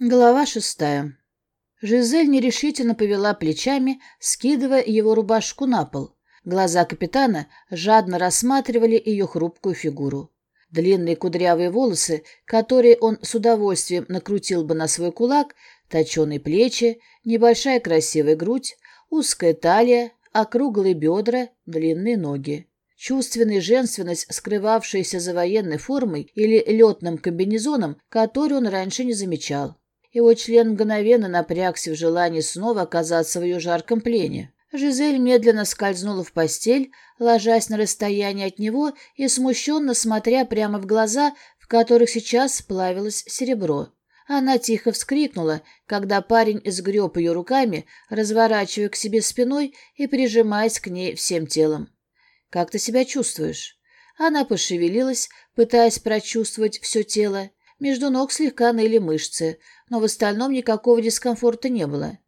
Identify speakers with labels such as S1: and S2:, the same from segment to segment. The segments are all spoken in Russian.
S1: Глава шестая. Жизель нерешительно повела плечами, скидывая его рубашку на пол. Глаза капитана жадно рассматривали ее хрупкую фигуру. Длинные кудрявые волосы, которые он с удовольствием накрутил бы на свой кулак, точеные плечи, небольшая красивая грудь, узкая талия, округлые бедра, длинные ноги. Чувственная женственность, скрывавшаяся за военной формой или летным комбинезоном, который он раньше не замечал. Его член мгновенно напрягся в желании снова оказаться в ее жарком плене. Жизель медленно скользнула в постель, ложась на расстоянии от него и смущенно смотря прямо в глаза, в которых сейчас плавилось серебро. Она тихо вскрикнула, когда парень сгреб ее руками, разворачивая к себе спиной и прижимаясь к ней всем телом. «Как ты себя чувствуешь?» Она пошевелилась, пытаясь прочувствовать все тело. Между ног слегка ныли мышцы, но в остальном никакого дискомфорта не было.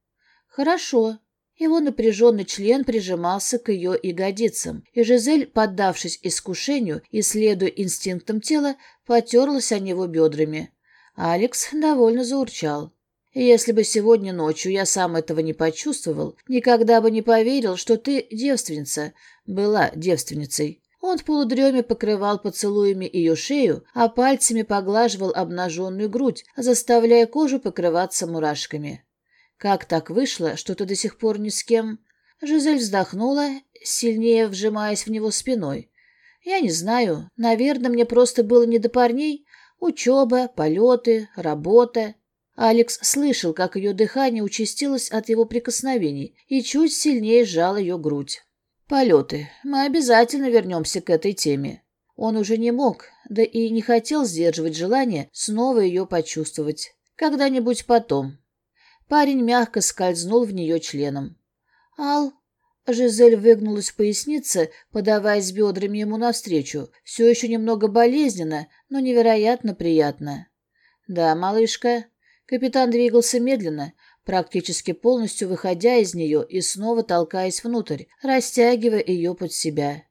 S1: «Хорошо». Его напряженный член прижимался к ее ягодицам, и Жизель, поддавшись искушению и следуя инстинктам тела, потерлась о него бедрами. Алекс довольно заурчал. «Если бы сегодня ночью я сам этого не почувствовал, никогда бы не поверил, что ты девственница, была девственницей». Он полудреме покрывал поцелуями ее шею, а пальцами поглаживал обнаженную грудь, заставляя кожу покрываться мурашками. Как так вышло, что ты до сих пор ни с кем? Жизель вздохнула, сильнее вжимаясь в него спиной. Я не знаю, наверное, мне просто было не до парней. Учеба, полеты, работа. Алекс слышал, как ее дыхание участилось от его прикосновений и чуть сильнее сжал ее грудь. Полеты. Мы обязательно вернемся к этой теме. Он уже не мог, да и не хотел сдерживать желание снова ее почувствовать. Когда-нибудь потом. Парень мягко скользнул в нее членом. «Ал...» Жизель выгнулась в пояснице, подаваясь бедрами ему навстречу. Все еще немного болезненно, но невероятно приятно. «Да, малышка». Капитан двигался медленно, практически полностью выходя из нее и снова толкаясь внутрь, растягивая ее под себя.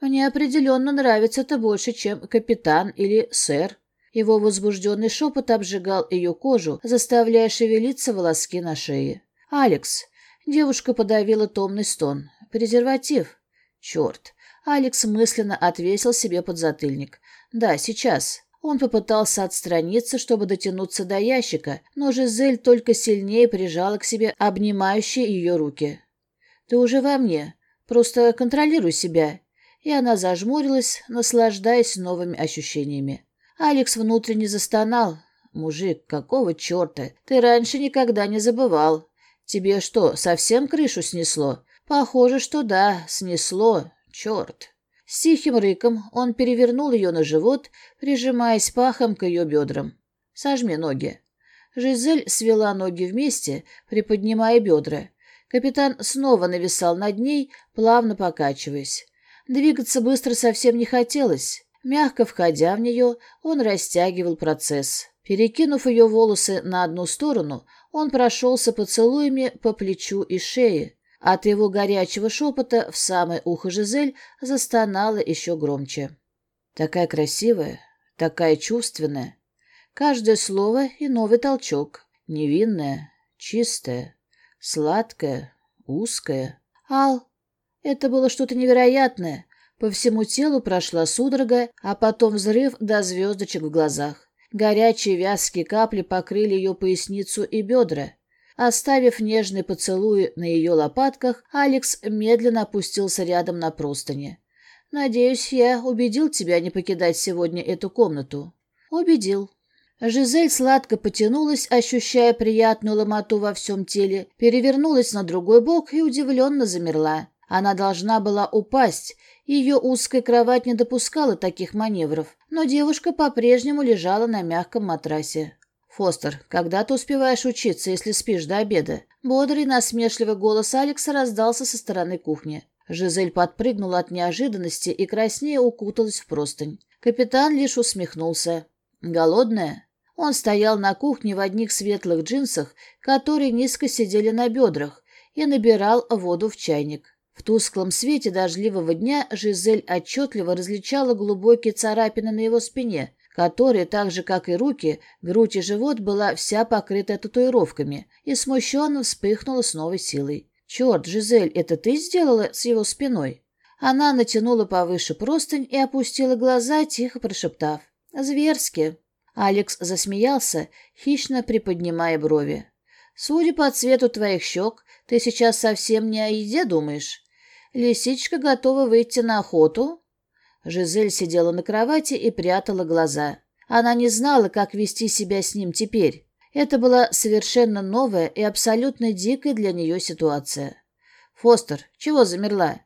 S1: «Мне определенно нравится это больше, чем капитан или сэр». Его возбужденный шепот обжигал ее кожу, заставляя шевелиться волоски на шее. «Алекс!» Девушка подавила томный стон. «Презерватив?» «Черт!» Алекс мысленно отвесил себе подзатыльник. «Да, сейчас. Он попытался отстраниться, чтобы дотянуться до ящика, но Жизель только сильнее прижала к себе обнимающие ее руки. «Ты уже во мне. Просто контролируй себя». И она зажмурилась, наслаждаясь новыми ощущениями. Алекс внутренне застонал. «Мужик, какого черта? Ты раньше никогда не забывал. Тебе что, совсем крышу снесло?» «Похоже, что да, снесло. Черт!» С тихим рыком он перевернул ее на живот, прижимаясь пахом к ее бедрам. «Сожми ноги». Жизель свела ноги вместе, приподнимая бедра. Капитан снова нависал над ней, плавно покачиваясь. Двигаться быстро совсем не хотелось. Мягко входя в нее, он растягивал процесс. Перекинув ее волосы на одну сторону, он прошелся поцелуями по плечу и шее. От его горячего шепота в самое ухо Жизель застонала еще громче. Такая красивая, такая чувственная. Каждое слово и новый толчок. Невинная, чистая, сладкая, узкая. Ал, это было что-то невероятное. По всему телу прошла судорога, а потом взрыв до звездочек в глазах. Горячие вязкие капли покрыли ее поясницу и бедра. Оставив нежный поцелуй на ее лопатках, Алекс медленно опустился рядом на простыни. «Надеюсь, я убедил тебя не покидать сегодня эту комнату». «Убедил». Жизель сладко потянулась, ощущая приятную ломоту во всем теле, перевернулась на другой бок и удивленно замерла. Она должна была упасть, ее узкая кровать не допускала таких маневров, но девушка по-прежнему лежала на мягком матрасе. Фостер, когда ты успеваешь учиться, если спишь до обеда?» Бодрый насмешливый голос Алекса раздался со стороны кухни. Жизель подпрыгнула от неожиданности и краснее укуталась в простынь. Капитан лишь усмехнулся. «Голодная?» Он стоял на кухне в одних светлых джинсах, которые низко сидели на бедрах, и набирал воду в чайник. В тусклом свете дождливого дня Жизель отчетливо различала глубокие царапины на его спине – которая, так же как и руки, грудь и живот была вся покрыта татуировками, и смущенно вспыхнула с новой силой. «Черт, Жизель, это ты сделала с его спиной?» Она натянула повыше простынь и опустила глаза, тихо прошептав. «Зверски!» Алекс засмеялся, хищно приподнимая брови. «Судя по цвету твоих щек, ты сейчас совсем не о еде думаешь. Лисичка готова выйти на охоту?» Жизель сидела на кровати и прятала глаза. Она не знала, как вести себя с ним теперь. Это была совершенно новая и абсолютно дикая для нее ситуация. «Фостер, чего замерла?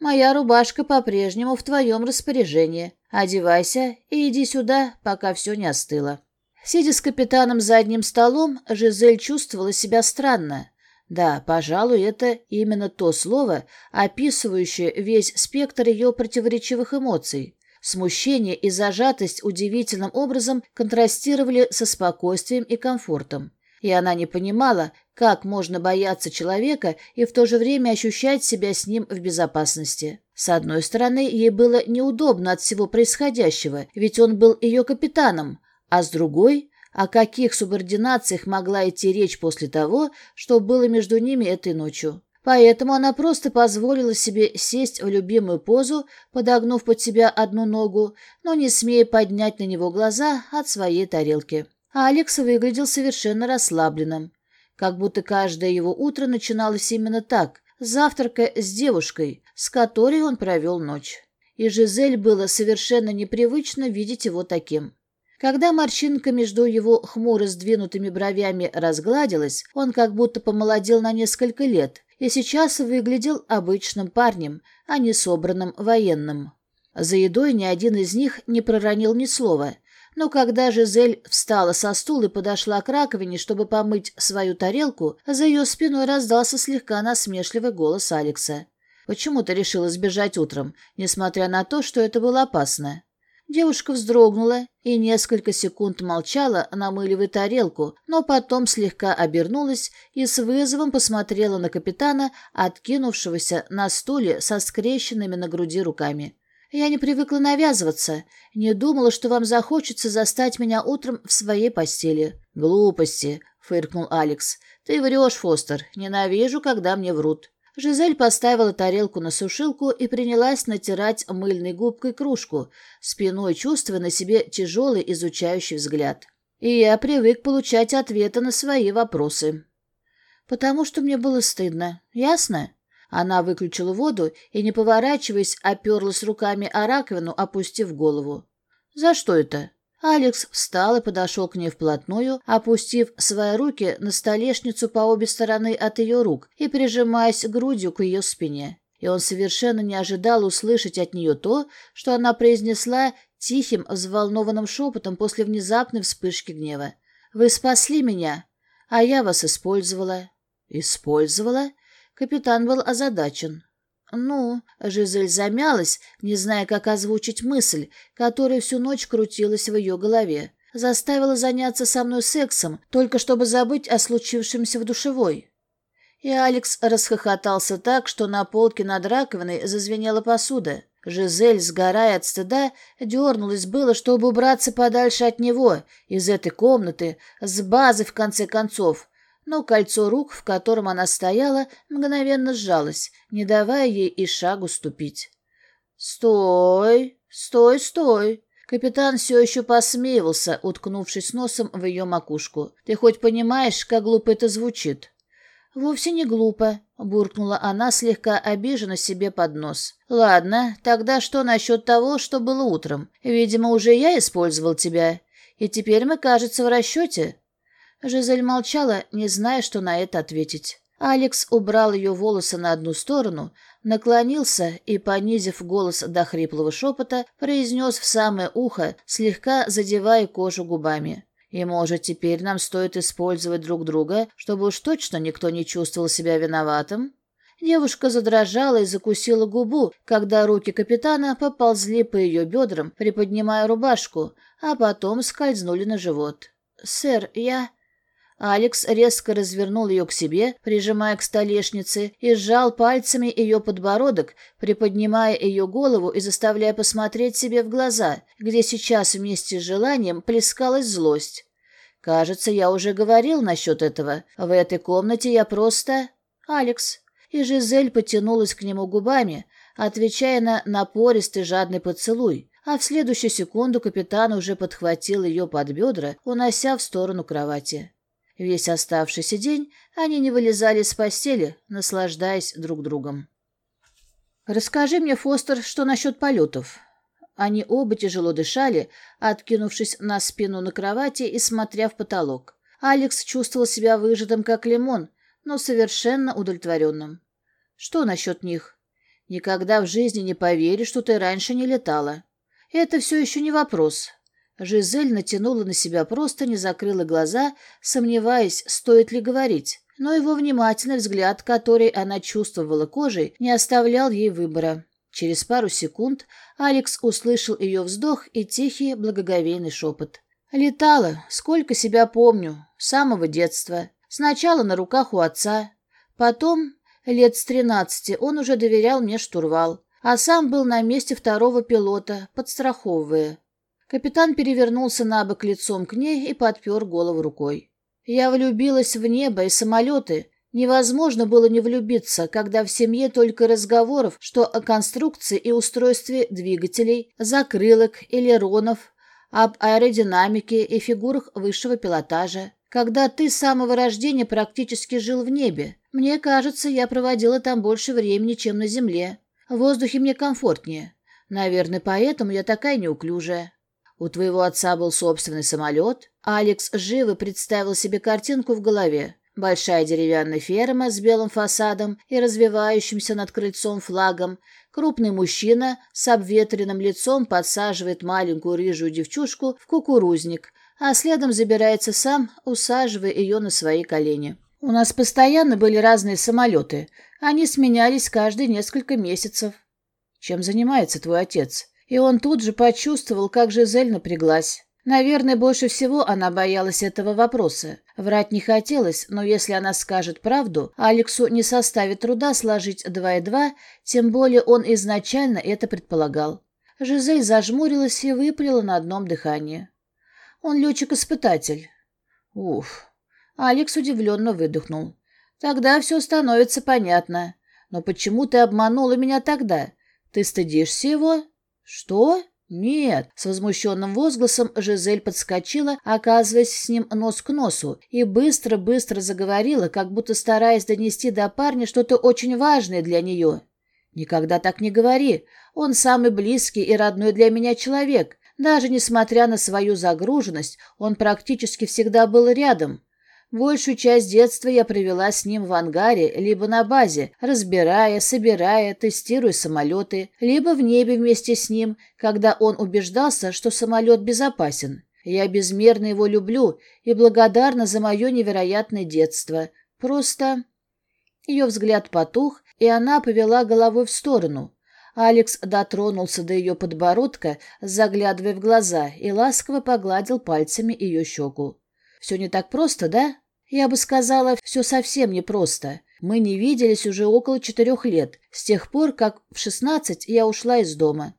S1: Моя рубашка по-прежнему в твоем распоряжении. Одевайся и иди сюда, пока все не остыло». Сидя с капитаном за одним столом, Жизель чувствовала себя странно. Да, пожалуй, это именно то слово, описывающее весь спектр ее противоречивых эмоций. Смущение и зажатость удивительным образом контрастировали со спокойствием и комфортом. И она не понимала, как можно бояться человека и в то же время ощущать себя с ним в безопасности. С одной стороны, ей было неудобно от всего происходящего, ведь он был ее капитаном, а с другой о каких субординациях могла идти речь после того, что было между ними этой ночью? Поэтому она просто позволила себе сесть в любимую позу, подогнув под себя одну ногу, но не смея поднять на него глаза от своей тарелки. А Алекс выглядел совершенно расслабленным. Как будто каждое его утро начиналось именно так, завтрака с девушкой, с которой он провел ночь. И Жизель было совершенно непривычно видеть его таким. Когда морщинка между его хмуро сдвинутыми бровями разгладилась, он как будто помолодел на несколько лет и сейчас выглядел обычным парнем, а не собранным военным. За едой ни один из них не проронил ни слова, но когда Жизель встала со стула и подошла к раковине, чтобы помыть свою тарелку, за ее спиной раздался слегка насмешливый голос Алекса. Почему ты решила сбежать утром, несмотря на то, что это было опасно? Девушка вздрогнула и несколько секунд молчала, намыливая тарелку, но потом слегка обернулась и с вызовом посмотрела на капитана, откинувшегося на стуле со скрещенными на груди руками. «Я не привыкла навязываться. Не думала, что вам захочется застать меня утром в своей постели». «Глупости», — фыркнул Алекс. «Ты врешь, Фостер. Ненавижу, когда мне врут». Жизель поставила тарелку на сушилку и принялась натирать мыльной губкой кружку, спиной чувствуя на себе тяжелый изучающий взгляд. И я привык получать ответы на свои вопросы. «Потому что мне было стыдно. Ясно?» Она выключила воду и, не поворачиваясь, оперлась руками о раковину, опустив голову. «За что это?» Алекс встал и подошел к ней вплотную, опустив свои руки на столешницу по обе стороны от ее рук и прижимаясь грудью к ее спине. И он совершенно не ожидал услышать от нее то, что она произнесла тихим, взволнованным шепотом после внезапной вспышки гнева. «Вы спасли меня, а я вас использовала». «Использовала?» Капитан был озадачен. Ну, Жизель замялась, не зная, как озвучить мысль, которая всю ночь крутилась в ее голове. Заставила заняться со мной сексом, только чтобы забыть о случившемся в душевой. И Алекс расхохотался так, что на полке над раковиной зазвенела посуда. Жизель, сгорая от стыда, дернулась было, чтобы убраться подальше от него, из этой комнаты, с базы в конце концов, но кольцо рук, в котором она стояла, мгновенно сжалось, не давая ей и шагу ступить. «Стой! Стой, стой!» Капитан все еще посмеивался, уткнувшись носом в ее макушку. «Ты хоть понимаешь, как глупо это звучит?» «Вовсе не глупо», — буркнула она, слегка обижена себе под нос. «Ладно, тогда что насчет того, что было утром? Видимо, уже я использовал тебя. И теперь мы, кажется, в расчете». Жизель молчала, не зная, что на это ответить. Алекс убрал ее волосы на одну сторону, наклонился и, понизив голос до хриплого шепота, произнес в самое ухо, слегка задевая кожу губами. «И, может, теперь нам стоит использовать друг друга, чтобы уж точно никто не чувствовал себя виноватым?» Девушка задрожала и закусила губу, когда руки капитана поползли по ее бедрам, приподнимая рубашку, а потом скользнули на живот. «Сэр, я...» Алекс резко развернул ее к себе, прижимая к столешнице, и сжал пальцами ее подбородок, приподнимая ее голову и заставляя посмотреть себе в глаза, где сейчас вместе с желанием плескалась злость. «Кажется, я уже говорил насчет этого. В этой комнате я просто... Алекс». И Жизель потянулась к нему губами, отвечая на напористый жадный поцелуй, а в следующую секунду капитан уже подхватил ее под бедра, унося в сторону кровати. Весь оставшийся день они не вылезали с постели, наслаждаясь друг другом. «Расскажи мне, Фостер, что насчет полетов?» Они оба тяжело дышали, откинувшись на спину на кровати и смотря в потолок. Алекс чувствовал себя выжатым, как лимон, но совершенно удовлетворенным. «Что насчет них?» «Никогда в жизни не поверишь, что ты раньше не летала». «Это все еще не вопрос. Жизель натянула на себя просто, не закрыла глаза, сомневаясь, стоит ли говорить. Но его внимательный взгляд, который она чувствовала кожей, не оставлял ей выбора. Через пару секунд Алекс услышал ее вздох и тихий благоговейный шепот. «Летала, сколько себя помню, с самого детства. Сначала на руках у отца. Потом, лет с тринадцати, он уже доверял мне штурвал. А сам был на месте второго пилота, подстраховывая. Капитан перевернулся на бок лицом к ней и подпер голову рукой. «Я влюбилась в небо и самолеты. Невозможно было не влюбиться, когда в семье только разговоров, что о конструкции и устройстве двигателей, закрылок, элеронов, об аэродинамике и фигурах высшего пилотажа. Когда ты с самого рождения практически жил в небе, мне кажется, я проводила там больше времени, чем на земле. В воздухе мне комфортнее. Наверное, поэтому я такая неуклюжая». У твоего отца был собственный самолет. Алекс живо представил себе картинку в голове. Большая деревянная ферма с белым фасадом и развивающимся над крыльцом флагом. Крупный мужчина с обветренным лицом подсаживает маленькую рыжую девчушку в кукурузник, а следом забирается сам, усаживая ее на свои колени. У нас постоянно были разные самолеты. Они сменялись каждые несколько месяцев. Чем занимается твой отец? И он тут же почувствовал, как Жизель напряглась. Наверное, больше всего она боялась этого вопроса. Врать не хотелось, но если она скажет правду, Алексу не составит труда сложить два и два, тем более он изначально это предполагал. Жизель зажмурилась и выпрела на одном дыхании. «Он летчик-испытатель». «Уф». Алекс удивленно выдохнул. «Тогда все становится понятно. Но почему ты обманула меня тогда? Ты стыдишься его?» «Что? Нет!» С возмущенным возгласом Жизель подскочила, оказываясь с ним нос к носу, и быстро-быстро заговорила, как будто стараясь донести до парня что-то очень важное для нее. «Никогда так не говори. Он самый близкий и родной для меня человек. Даже несмотря на свою загруженность, он практически всегда был рядом. Большую часть детства я провела с ним в ангаре, либо на базе, разбирая, собирая, тестируя самолеты, либо в небе вместе с ним, когда он убеждался, что самолет безопасен. Я безмерно его люблю и благодарна за мое невероятное детство. Просто...» Ее взгляд потух, и она повела головой в сторону. Алекс дотронулся до ее подбородка, заглядывая в глаза, и ласково погладил пальцами ее щеку. Все не так просто, да? Я бы сказала, все совсем непросто. Мы не виделись уже около четырех лет, с тех пор, как в шестнадцать я ушла из дома.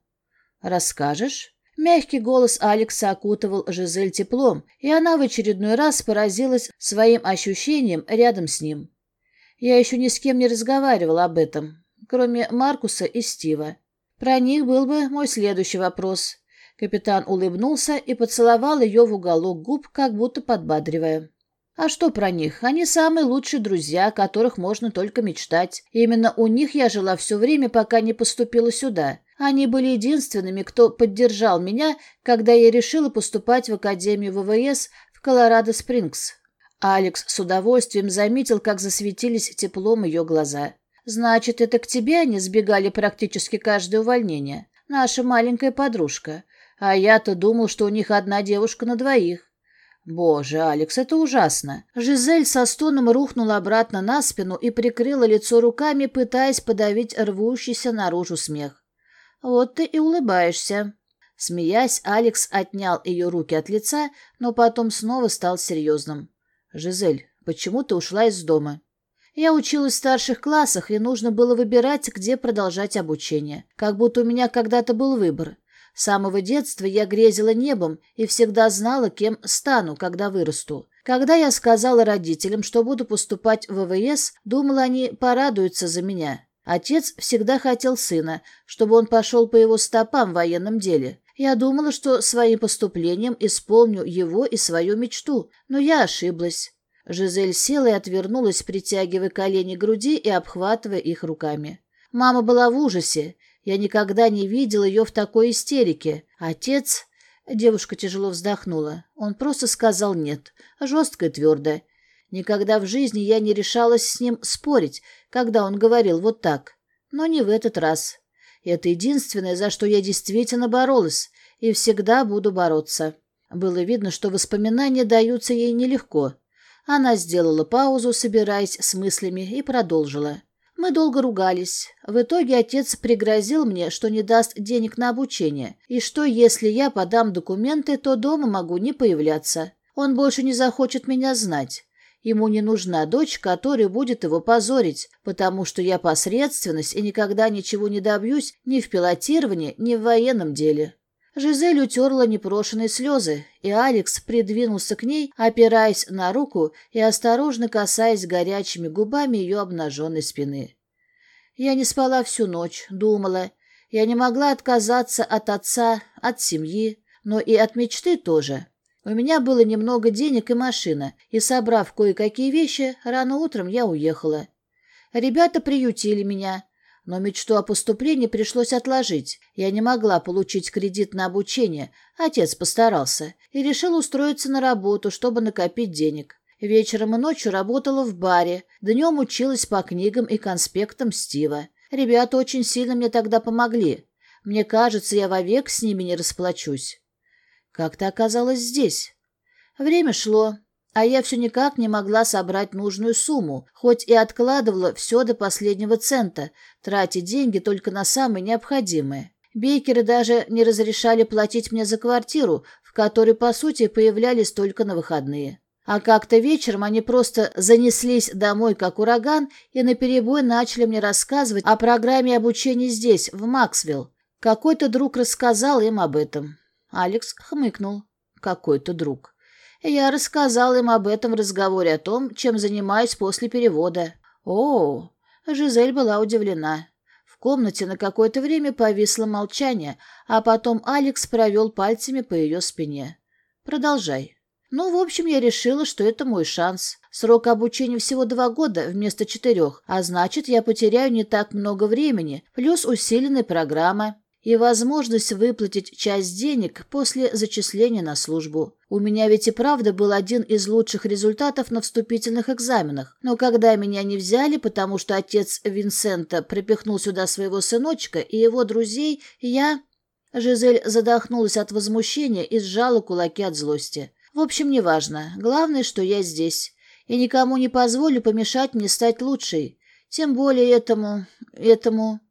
S1: Расскажешь? Мягкий голос Алекса окутывал Жизель теплом, и она в очередной раз поразилась своим ощущением рядом с ним. Я еще ни с кем не разговаривала об этом, кроме Маркуса и Стива. Про них был бы мой следующий вопрос. Капитан улыбнулся и поцеловал ее в уголок губ, как будто подбадривая. А что про них? Они самые лучшие друзья, о которых можно только мечтать. Именно у них я жила все время, пока не поступила сюда. Они были единственными, кто поддержал меня, когда я решила поступать в Академию ВВС в Колорадо-Спрингс. Алекс с удовольствием заметил, как засветились теплом ее глаза. «Значит, это к тебе они сбегали практически каждое увольнение? Наша маленькая подружка а я-то думал, что у них одна девушка на двоих. Боже, Алекс, это ужасно. Жизель со стоном рухнула обратно на спину и прикрыла лицо руками, пытаясь подавить рвущийся наружу смех. Вот ты и улыбаешься. Смеясь, Алекс отнял ее руки от лица, но потом снова стал серьезным. «Жизель, почему ты ушла из дома?» Я училась в старших классах, и нужно было выбирать, где продолжать обучение. Как будто у меня когда-то был выбор. С самого детства я грезила небом и всегда знала, кем стану, когда вырасту. Когда я сказала родителям, что буду поступать в ВВС, думала, они порадуются за меня. Отец всегда хотел сына, чтобы он пошел по его стопам в военном деле. Я думала, что своим поступлением исполню его и свою мечту, но я ошиблась. Жизель села и отвернулась, притягивая колени к груди и обхватывая их руками. Мама была в ужасе. Я никогда не видела ее в такой истерике. Отец...» Девушка тяжело вздохнула. Он просто сказал «нет», а жестко и твердо. Никогда в жизни я не решалась с ним спорить, когда он говорил вот так. Но не в этот раз. Это единственное, за что я действительно боролась, и всегда буду бороться. Было видно, что воспоминания даются ей нелегко. Она сделала паузу, собираясь с мыслями, и продолжила. Мы долго ругались. В итоге отец пригрозил мне, что не даст денег на обучение, и что, если я подам документы, то дома могу не появляться. Он больше не захочет меня знать. Ему не нужна дочь, которая будет его позорить, потому что я посредственность и никогда ничего не добьюсь ни в пилотировании, ни в военном деле. Жизель утерла непрошенные слезы, и Алекс придвинулся к ней, опираясь на руку и осторожно касаясь горячими губами ее обнаженной спины. Я не спала всю ночь, думала. Я не могла отказаться от отца, от семьи, но и от мечты тоже. У меня было немного денег и машина, и, собрав кое-какие вещи, рано утром я уехала. Ребята приютили меня, но мечту о поступлении пришлось отложить. Я не могла получить кредит на обучение. Отец постарался. И решил устроиться на работу, чтобы накопить денег. Вечером и ночью работала в баре. Днем училась по книгам и конспектам Стива. Ребята очень сильно мне тогда помогли. Мне кажется, я вовек с ними не расплачусь. Как ты оказалась здесь? Время шло. А я все никак не могла собрать нужную сумму, хоть и откладывала все до последнего цента, тратя деньги только на самые необходимые. Бейкеры даже не разрешали платить мне за квартиру, в которой, по сути, появлялись только на выходные. А как-то вечером они просто занеслись домой, как ураган, и наперебой начали мне рассказывать о программе обучения здесь, в Максвилл. Какой-то друг рассказал им об этом. Алекс хмыкнул. Какой-то друг. Я рассказал им об этом разговоре о том, чем занимаюсь после перевода. О, Жизель была удивлена. В комнате на какое-то время повисло молчание, а потом Алекс провел пальцами по ее спине. Продолжай. Ну, в общем, я решила, что это мой шанс. Срок обучения всего два года вместо четырех, а значит, я потеряю не так много времени, плюс усиленная программа и возможность выплатить часть денег после зачисления на службу. У меня ведь и правда был один из лучших результатов на вступительных экзаменах, но когда меня не взяли, потому что отец Винсента припихнул сюда своего сыночка и его друзей, я...» Жизель задохнулась от возмущения и сжала кулаки от злости. «В общем, неважно. Главное, что я здесь. И никому не позволю помешать мне стать лучшей. Тем более этому... этому...»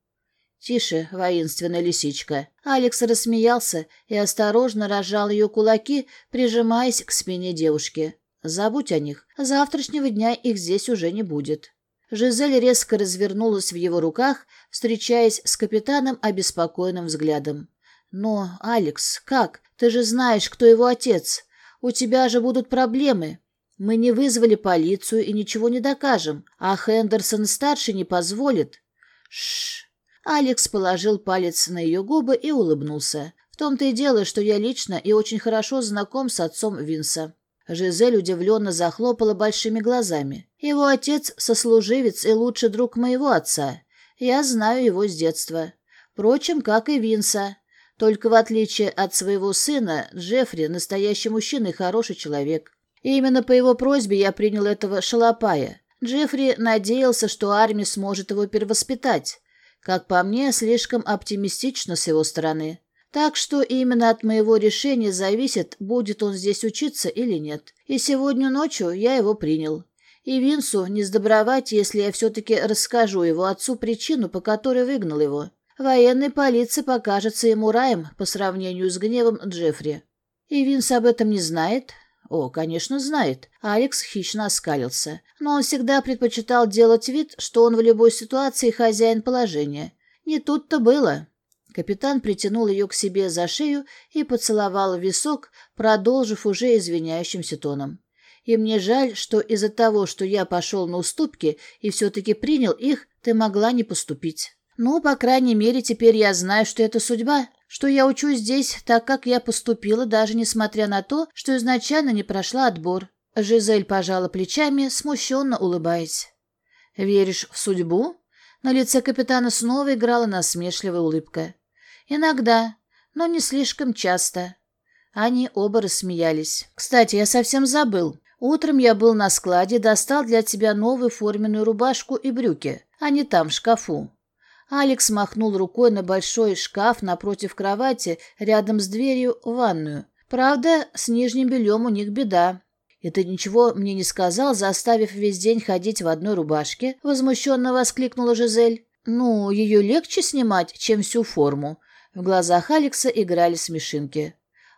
S1: «Тише, воинственная лисичка!» Алекс рассмеялся и осторожно разжал ее кулаки, прижимаясь к спине девушки. «Забудь о них. Завтрашнего дня их здесь уже не будет». Жизель резко развернулась в его руках, встречаясь с капитаном обеспокоенным взглядом. «Но, Алекс, как? Ты же знаешь, кто его отец. У тебя же будут проблемы. Мы не вызвали полицию и ничего не докажем, а Хендерсон-старший не позволит». «Шш!» Алекс положил палец на ее губы и улыбнулся. «В том-то и дело, что я лично и очень хорошо знаком с отцом Винса». Жизель удивленно захлопала большими глазами. «Его отец – сослуживец и лучший друг моего отца. Я знаю его с детства. Впрочем, как и Винса. Только в отличие от своего сына, Джеффри – настоящий мужчина и хороший человек. И именно по его просьбе я принял этого шалопая. Джеффри надеялся, что армия сможет его перевоспитать». Как по мне, слишком оптимистично с его стороны. Так что именно от моего решения зависит, будет он здесь учиться или нет. И сегодня ночью я его принял. И Винсу не сдобровать, если я все-таки расскажу его отцу причину, по которой выгнал его. Военной полиции покажется ему раем по сравнению с гневом Джеффри. И Винс об этом не знает?» О, конечно, знает. Алекс хищно оскалился. Но он всегда предпочитал делать вид, что он в любой ситуации хозяин положения. Не тут-то было. Капитан притянул ее к себе за шею и поцеловал в висок, продолжив уже извиняющимся тоном. «И мне жаль, что из-за того, что я пошел на уступки и все-таки принял их, ты могла не поступить. Ну, по крайней мере, теперь я знаю, что это судьба, что я учусь здесь, так как я поступила, даже несмотря на то, что изначально не прошла отбор». Жизель пожала плечами, смущенно улыбаясь. «Веришь в судьбу?» На лице капитана снова играла насмешливая улыбка. «Иногда, но не слишком часто». Они оба рассмеялись. «Кстати, я совсем забыл. Утром я был на складе, достал для тебя новую форменную рубашку и брюки. Они там, в шкафу. Алекс махнул рукой на большой шкаф напротив кровати, рядом с дверью в ванную. Правда, с нижним бельем у них беда. Это ничего мне не сказал, заставив весь день ходить в одной рубашке?» — возмущенно воскликнула Жизель. «Ну, ее легче снимать, чем всю форму». В глазах Алекса играли смешинки.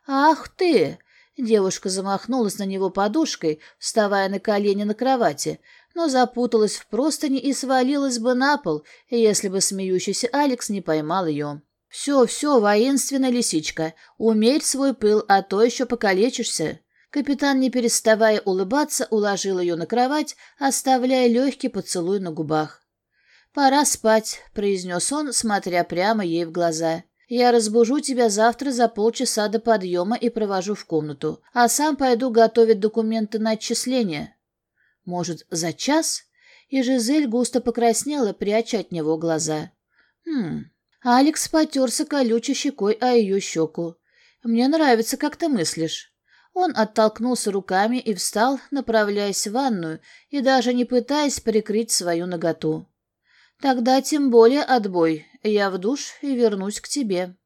S1: «Ах ты!» — девушка замахнулась на него подушкой, вставая на колени на кровати — но запуталась в простыне и свалилась бы на пол, если бы смеющийся Алекс не поймал ее. «Все, все, воинственная лисичка, умерь свой пыл, а то еще покалечишься». Капитан, не переставая улыбаться, уложил ее на кровать, оставляя легкий поцелуй на губах. «Пора спать», — произнес он, смотря прямо ей в глаза. «Я разбужу тебя завтра за полчаса до подъема и провожу в комнату, а сам пойду готовить документы на отчисление». Может, за час? Ежезель густо покраснела, пряча от него глаза. Хм. Алекс потерся колючей щекой о ее щеку. «Мне нравится, как ты мыслишь». Он оттолкнулся руками и встал, направляясь в ванную и даже не пытаясь прикрыть свою ноготу. «Тогда тем более отбой. Я в душ и вернусь к тебе».